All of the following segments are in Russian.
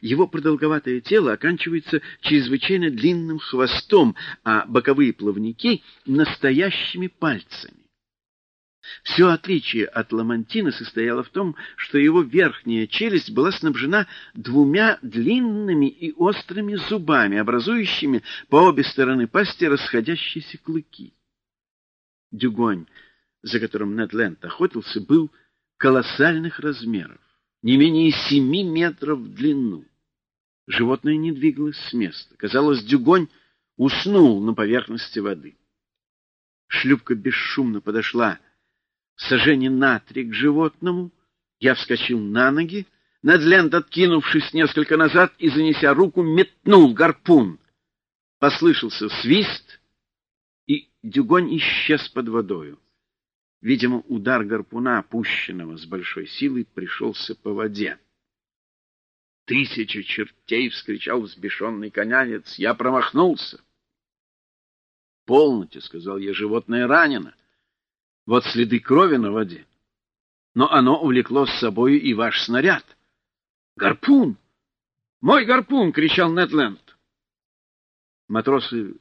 Его продолговатое тело оканчивается чрезвычайно длинным хвостом, а боковые плавники — настоящими пальцами. Все отличие от ламантина состояло в том, что его верхняя челюсть была снабжена двумя длинными и острыми зубами, образующими по обе стороны пасти расходящиеся клыки. Дюгонь, за которым Недленд охотился, был колоссальных размеров, не менее семи метров в длину. Животное не двигалось с места. Казалось, Дюгонь уснул на поверхности воды. Шлюпка бесшумно подошла сожжение на три к животному. Я вскочил на ноги, Недленд, откинувшись несколько назад и занеся руку, метнул гарпун. Послышался свист, и дюгонь исчез под водою. Видимо, удар гарпуна, опущенного с большой силой, пришелся по воде. «Тысяча чертей!» — вскричал взбешенный конянец. «Я промахнулся!» «Полноте!» — сказал я. «Животное ранено!» Вот следы крови на воде. Но оно увлекло с собою и ваш снаряд. «Гарпун! Мой гарпун!» — кричал Нетленд. Матросы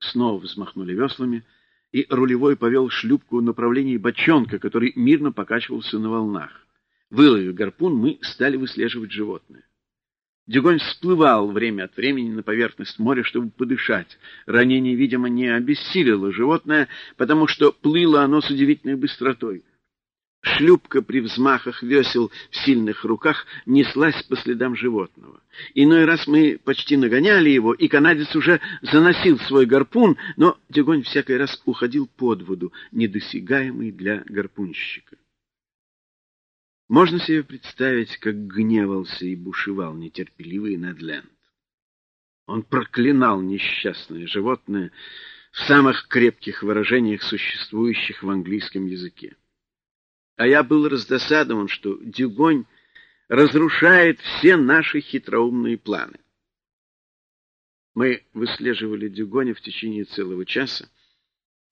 снова взмахнули веслами, и рулевой повел шлюпку в направлении бочонка, который мирно покачивался на волнах. Выловив гарпун, мы стали выслеживать животное. Дюгонь всплывал время от времени на поверхность моря, чтобы подышать. Ранение, видимо, не обессилило животное, потому что плыло оно с удивительной быстротой. Шлюпка при взмахах весел в сильных руках неслась по следам животного. Иной раз мы почти нагоняли его, и канадец уже заносил свой гарпун, но Дюгонь всякий раз уходил под воду, недосягаемый для гарпунщика. Можно себе представить, как гневался и бушевал нетерпеливый Недленд. Он проклинал несчастное животное в самых крепких выражениях, существующих в английском языке. А я был раздосадован, что Дюгонь разрушает все наши хитроумные планы. Мы выслеживали Дюгоня в течение целого часа,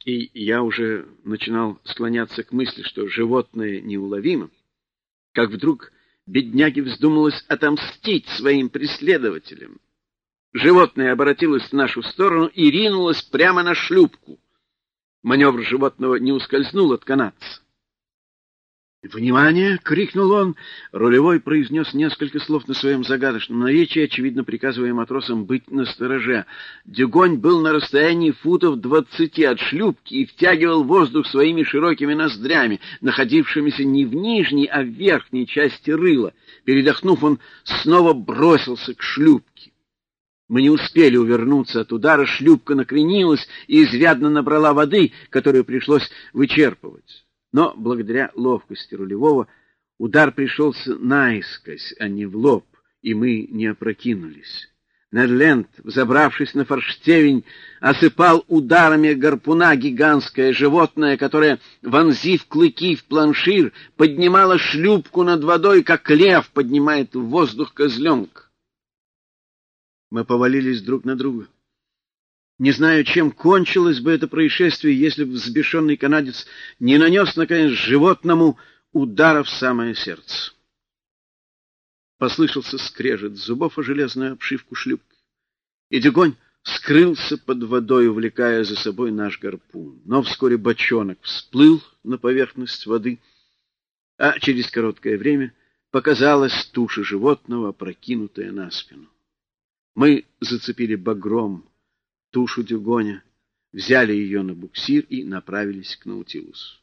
и я уже начинал склоняться к мысли, что животное неуловимо, как вдруг бедняге вздумалось отомстить своим преследователям. Животное обратилось в нашу сторону и ринулось прямо на шлюпку. Маневр животного не ускользнул от канадца. «Внимание!» — крикнул он. Рулевой произнес несколько слов на своем загадочном наречии, очевидно приказывая матросам быть настороже. Дюгонь был на расстоянии футов двадцати от шлюпки и втягивал воздух своими широкими ноздрями, находившимися не в нижней, а в верхней части рыла. Передохнув, он снова бросился к шлюпке. Мы не успели увернуться от удара, шлюпка накренилась и изрядно набрала воды, которую пришлось вычерпывать. Но благодаря ловкости рулевого удар пришелся наискось, а не в лоб, и мы не опрокинулись. Недленд, взобравшись на форштевень, осыпал ударами гарпуна гигантское животное, которое, вонзив клыки в планшир, поднимало шлюпку над водой, как лев поднимает в воздух козленка. Мы повалились друг на друга. Не знаю, чем кончилось бы это происшествие, если бы взбешенный канадец не нанес, наконец, животному удара в самое сердце. Послышался скрежет зубов о железную обшивку шлюпки, и Дюгонь скрылся под водой, увлекая за собой наш гарпун. Но вскоре бочонок всплыл на поверхность воды, а через короткое время показалась туша животного, опрокинутая на спину. Мы зацепили багром тушу дюгоня, взяли ее на буксир и направились к Наутилусу.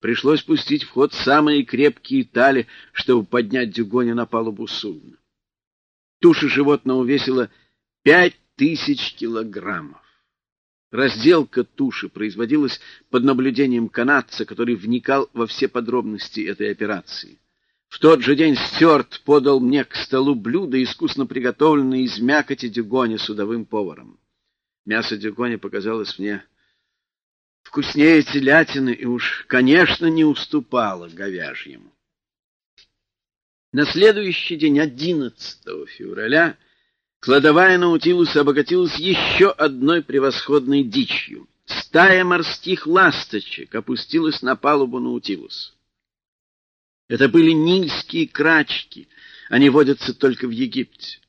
Пришлось пустить в ход самые крепкие тали, чтобы поднять дюгоня на палубу судна. Туша животного весила пять тысяч килограммов. Разделка туши производилась под наблюдением канадца, который вникал во все подробности этой операции. В тот же день Стюарт подал мне к столу блюдо, искусно приготовленное из мякоти дюгоня судовым поваром. Мясо дюгоня показалось мне вкуснее телятины и уж, конечно, не уступало говяжьему. На следующий день, 11 февраля, кладовая Наутилуса обогатилась еще одной превосходной дичью. Стая морских ласточек опустилась на палубу Наутилуса. Это были нильские крачки, Они водятся только в Египте.